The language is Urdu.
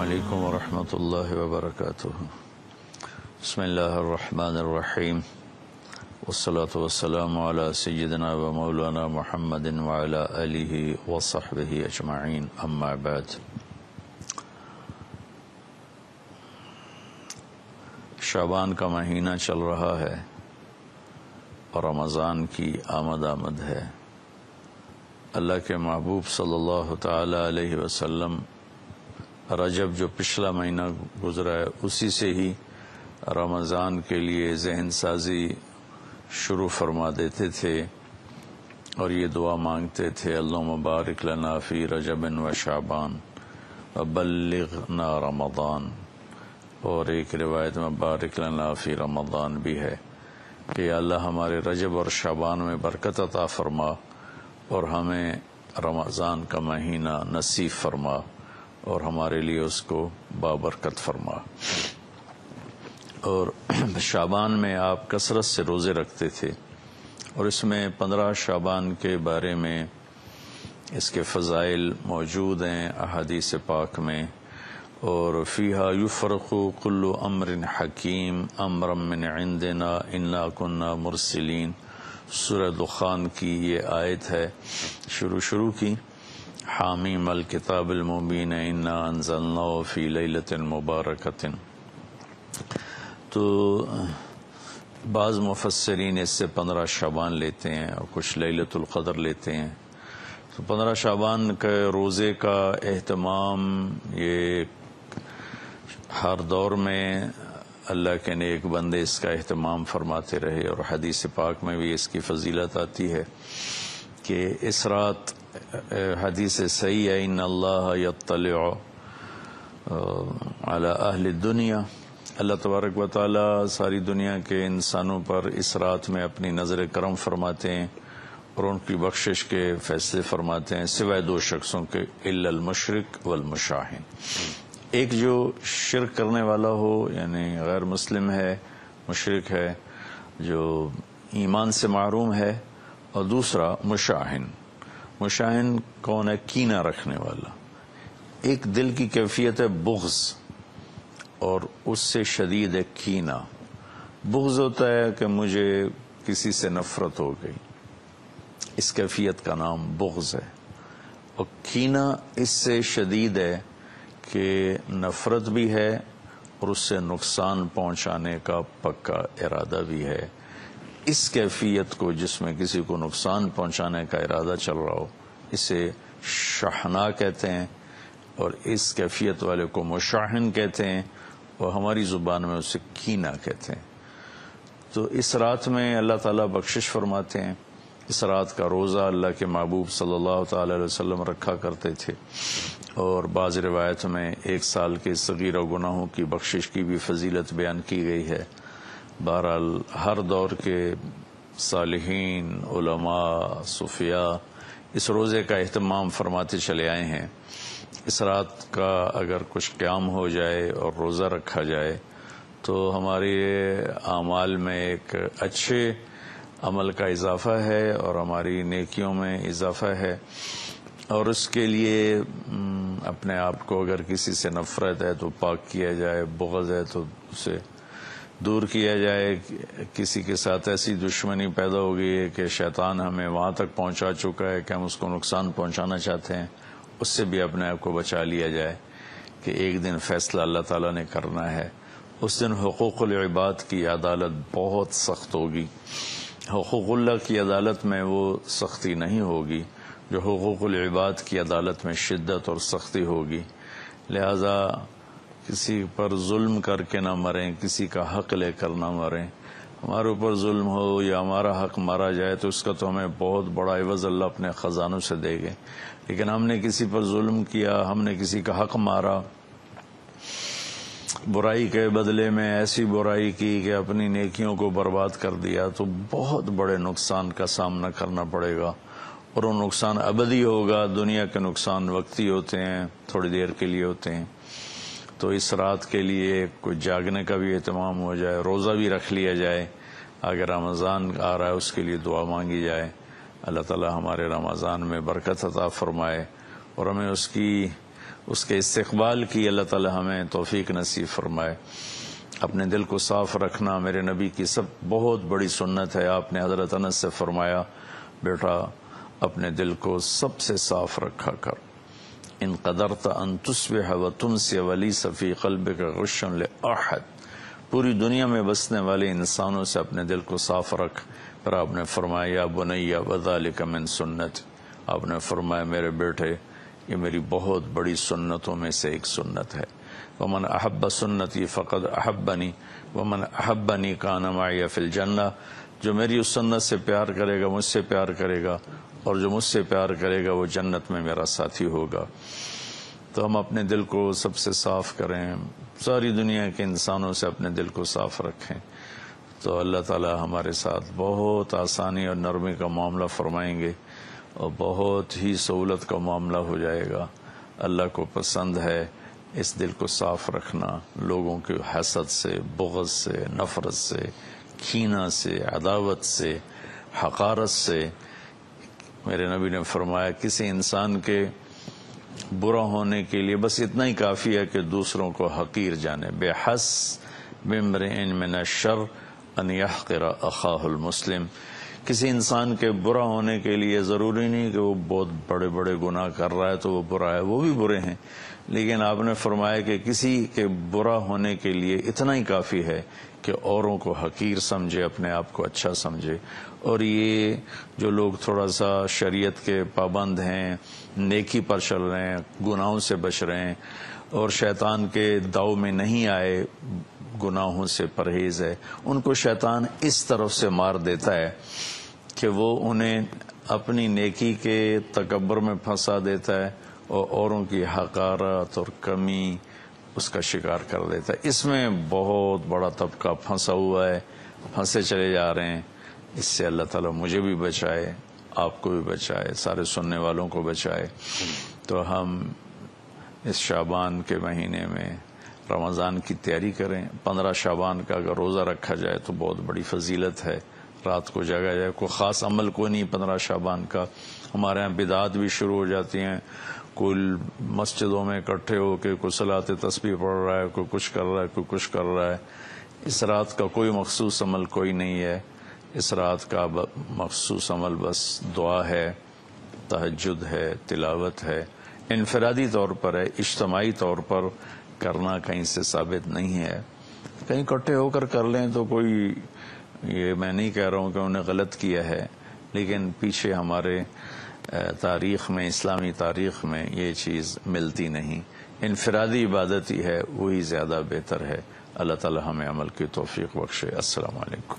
عليكم ورحمة الله وبركاته بسم الله الرحمن الرحيم والصلاة والسلام على سيدنا ومولانا محمد وعلى آله وصحبه أجمعين أما بعد۔ شعبان کا مہینہ چل رہا ہے اور رمضان کی آمد آمد ہے۔ اللہ کے محبوب صلی اللہ تعالی علیہ وسلم رجب جو پچھلا مہینہ گزرا ہے، اسی سے ہی رمضان کے لیے ذہن سازی شروع فرما دیتے تھے اور یہ دعا مانگتے تھے اللہ مبارک لنا فی رجب و شعبان وبلغنا رمضان۔ اور ایک روایت میں بارک لنا فی رمضان بھی ہے کہ یا اللہ ہمارے رجب اور شعبان میں برکت عطا فرما اور ہمیں رمضان کا مہینہ نصیب فرما۔ اور ہمارے لیے اس کو بابرکت فرما۔ اور شعبان میں آپ کثرت سے روزے رکھتے تھے اور اس میں پندرہ شعبان کے بارے میں اس کے فضائل موجود ہیں احادیث پاک میں۔ اور فیہا یفرق کل امر حکیم امر من عندنا انا کننا مرسلین۔ سورہ دخان کی یہ آیت ہے، شروع شروع کی۔ حامیم الکتاب المبین، انا انزلنا فی لیلت مبارکت تو بعض مفسرین اس سے پندرہ شعبان لیتے ہیں اور کچھ لیلت القدر لیتے ہیں. تو پندرہ شعبان کے روزے کا اہتمام یہ ہر دور میں اللہ کے نیک بندے اس کا اہتمام فرماتے رہے اور حدیث پاک میں بھی اس کی فضیلت آتی ہے کہ اس رات حدیث صحیح ہے ان اللہ یطلع علی اہل دنیا اللہ تبارک و تعالی ساری دنیا کے انسانوں پر اس رات میں اپنی نظر کرم فرماتے ہیں اور ان کی بخشش کے فیصلے فرماتے ہیں، سوائے دو شخصوں کے الا المشرق والمشاہن ایک جو شرک کرنے والا ہو یعنی غیر مسلم ہے مشرق ہے، جو ایمان سے معروم ہے، اور دوسرا مشاہن مشاہن کون ہے؟ کینہ رکھنے والا۔ ایک دل کی کیفیت ہے بغض، اور اس سے شدید ہے کینہ۔ بغض ہوتا ہے کہ مجھے کسی سے نفرت ہو گئی۔ اس کیفیت کا نام بغض ہے۔ اور کینہ اس سے شدید ہے کہ نفرت بھی ہے اور اس سے نقصان پہنچانے کا پکا ارادہ بھی ہے۔ اس کیفیت کو جس میں کسی کو نقصان پہنچانے کا ارادہ چل رہا ہو، اسے شاہنا کہتے ہیں اور اس کیفیت والے کو مشاہن کہتے ہیں اور ہماری زبان میں اسے کینا کہتے ہیں۔ تو اس رات میں اللہ تعالیٰ بخشش فرماتے ہیں۔ اس رات کا روزہ اللہ کے محبوب صلی اللہ تعالی علیہ وسلم رکھا کرتے تھے۔ اور بعض روایت میں ایک سال کے صغیر و گناہوں کی بخشش کی بھی فضیلت بیان کی گئی ہے۔ بہرحال ہر دور کے صالحین، علماء، صوفیاء اس روزے کا اہتمام فرماتے چلے آئے ہیں۔ اس رات کا اگر کچھ قیام ہو جائے اور روزہ رکھا جائے تو ہمارے اعمال میں ایک اچھے عمل کا اضافہ ہے اور ہماری نیکیوں میں اضافہ ہے۔ اور اس کے لیے اپنے آپ کو اگر کسی سے نفرت ہے تو پاک کیا جائے، بغض ہے تو اسے دور کیا جائے، کسی کے ساتھ ایسی دشمنی پیدا ہو گئی ہے کہ شیطان ہمیں وہاں تک پہنچا چکا ہے کہ ہم اس کو نقصان پہنچانا چاہتے ہیں، اس سے بھی اپنے آپ کو بچا لیا جائے کہ ایک دن فیصلہ اللہ تعالیٰ نے کرنا ہے۔ اس دن حقوق العباد کی عدالت بہت سخت ہوگی۔ حقوق اللہ کی عدالت میں وہ سختی نہیں ہوگی، جو حقوق العباد کی عدالت میں شدت اور سختی ہوگی۔ لہذا کسی پر ظلم کر کے نہ مریں، کسی کا حق لے کر نہ مریں۔ ہمارے اوپر ظلم ہو یا ہمارا حق مارا جائے تو اس کا تو ہمیں بہت بڑا عوض اللہ اپنے خزانوں سے دے گے لیکن ہم نے کسی پر ظلم کیا، ہم نے کسی کا حق مارا۔ برائی کے بدلے میں ایسی برائی کی کہ اپنی نیکیوں کو برباد کر دیا تو بہت بڑے نقصان کا سامنا کرنا پڑے گا۔ اور وہ نقصان ابدی ہوگا، دنیا کے نقصان وقتی ہوتے ہیں، تھوڑی دیر کے لیے ہوتے ہیں۔ تو اس رات کے لیے کچھ جاگنے کا بھی اہتمام ہو جائے، روزہ بھی رکھ لیا جائے، اگر رمضان آ رہا ہے اس کے لیے دعا مانگی جائے۔ اللہ تعالی ہمارے رمضان میں برکت عطا فرمائے اور ہمیں اس کی، اس کے استقبال کی اللہ تعالی ہمیں توفیق نصیب فرمائے۔ اپنے دل کو صاف رکھنا میرے نبی کی سب بہت بڑی سنت ہے۔ آپ نے حضرت انس سے فرمایا، بیٹا، اپنے دل کو سب سے صاف رکھا کر۔ ان قدرت ان تصبح و تم سے ولی صفی قلب کا غشن لأحد۔ پوری دنیا میں بسنے والے انسانوں سے اپنے دل کو صاف رکھ۔ پھر آپ نے فرمایا، یا بنیا وذالک من سنت۔ آپ نے فرمایا، میرے بیٹے، یہ میری بہت بڑی سنتوں میں سے ایک سنت ہے۔ ومن احب سنتی فقد احبنی۔ ومن احبنی کان معی فی الجنہ۔ جو میری اس سنت سے پیار کرے گا، مجھ سے پیار کرے گا، اور جو مجھ سے پیار کرے گا، وہ جنت میں میرا ساتھی ہوگا۔ تو ہم اپنے دل کو سب سے صاف کریں، ساری دنیا کے انسانوں سے اپنے دل کو صاف رکھیں۔ تو اللہ تعالی ہمارے ساتھ بہت آسانی اور نرمی کا معاملہ فرمائیں گے، اور بہت ہی سہولت کا معاملہ ہو جائے گا۔ اللہ کو پسند ہے اس دل کو صاف رکھنا، لوگوں کے حسد سے، بغض سے، نفرت سے کھینا سے، عداوت سے، حقارت سے۔ میرے نبی نے فرمایا، کسی انسان کے برا ہونے کے لیے بس اتنا ہی کافی ہے کہ دوسروں کو حقیر جانے۔ بے حس بمر ان من الشر ان يحقر اخاہ المسلم۔ کسی انسان کے برا ہونے کے لیے ضروری نہیں کہ وہ بہت بڑے بڑے گناہ کر رہا ہے تو وہ برا ہے، وہ بھی برے ہیں۔ لیکن آپ نے فرمایا کہ کسی کے برا ہونے کے لیے اتنا ہی کافی ہے کہ اوروں کو حقیر سمجھے، اپنے آپ کو اچھا سمجھے۔ اور یہ جو لوگ تھوڑا سا شریعت کے پابند ہیں، نیکی پر چل رہے ہیں، گناہوں سے بچ رہے ہیں اور شیطان کے داؤ میں نہیں آئے، گناہوں سے پرہیز ہے۔ ان کو شیطان اس طرف سے مار دیتا ہے کہ وہ انہیں اپنی نیکی کے تکبر میں پھنسا دیتا ہے اور اوروں کی حقارت اور کمی اس کا شکار کر دیتا ہے۔ اس میں بہت بڑا طبقہ پھنسا ہوا ہے، پھنسے چلے جا رہے ہیں۔ اس سے اللہ تعالیٰ مجھے بھی بچائے، آپ کو بھی بچائے، سارے سننے والوں کو بچائے۔ تو ہم اس شابان کے مہینے میں رمضان کی تیاری کریں۔ پندرہ شابان کا اگر روزہ رکھا جائے تو بہت بڑی فضیلت ہے۔ رات کو جگہ جائے، کوئی خاص عمل کوئی نہیں پندرہ شابان کا۔ ہمارے یہاں بدعات بھی شروع ہو جاتی ہیں۔ کل مسجدوں میں اکٹھے ہو کے کوئی صلاح تسبیح پڑھ رہا ہے، کوئی کچھ کر رہا ہے، کوئی کچھ کر رہا ہے۔ اس رات کا کوئی مخصوص عمل کوئی نہیں ہے۔ اس رات کا مخصوص عمل بس دعا ہے، تہجد ہے، تلاوت ہے۔ انفرادی طور پر ہے، اجتماعی طور پر کرنا کہیں سے ثابت نہیں ہے۔ کہیں اکٹھے ہو کر کر لیں تو کوئی یہ میں نہیں کہہ رہا ہوں کہ انہیں غلط کیا ہے، لیکن پیچھے ہمارے تاریخ میں، اسلامی تاریخ میں یہ چیز ملتی نہیں۔ انفرادی عبادت ہی ہے، وہی زیادہ بہتر ہے۔ اللہ تعالی ہمیں عمل کی توفیق بخشے۔ السلام علیکم۔